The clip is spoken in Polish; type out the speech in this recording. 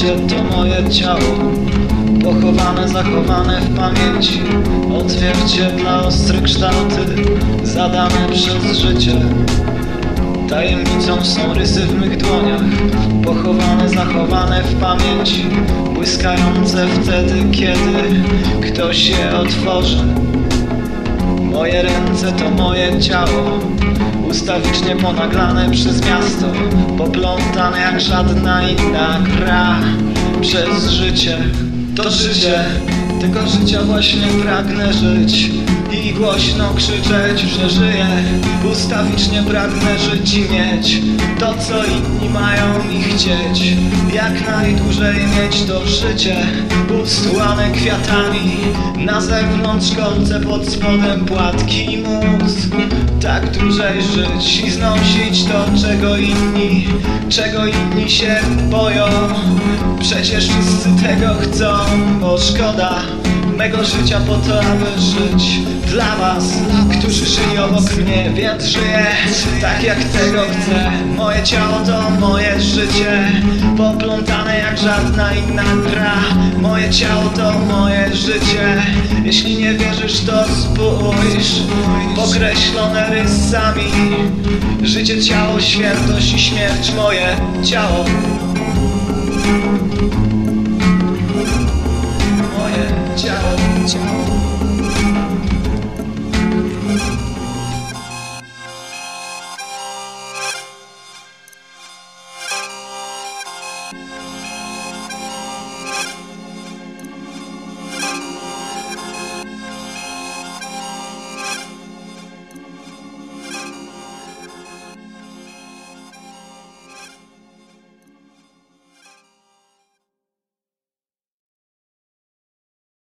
życie to moje ciało Pochowane, zachowane w pamięci. Odzwierciedla ostre kształty Zadane przez życie. Tajemnicą są rysy w mych dłoniach Pochowane, zachowane w pamięci Błyskające wtedy, kiedy ktoś je otworzy Moje ręce to moje ciało Ustawicznie ponaglane przez miasto Poplątane jak żadna inna gra Przez życie To życie Tego życia właśnie pragnę żyć I głośno krzyczeć, że żyję. Ustawicznie pragnę żyć i mieć To co inni mają i chcieć. Jak najdłużej mieć to życie Ustłane kwiatami. Na zewnątrz kolce pod spodem płatki mózg. Tak dłużej żyć i znosić to czego inni Czego inni się boją Przecież wszyscy tego chcą Bo szkoda mego życia po to, aby żyć Dla was, którzy żyli obok mnie Więc żyję tak jak tego chcę. Moje ciało to moje życie Poplątane jak żadna inna gra. Moje ciało to moje życie. Jeśli nie wierzysz to spójrz. Pokreślone rysami. Życie, ciało, świętość i śmierć Moje ciało future.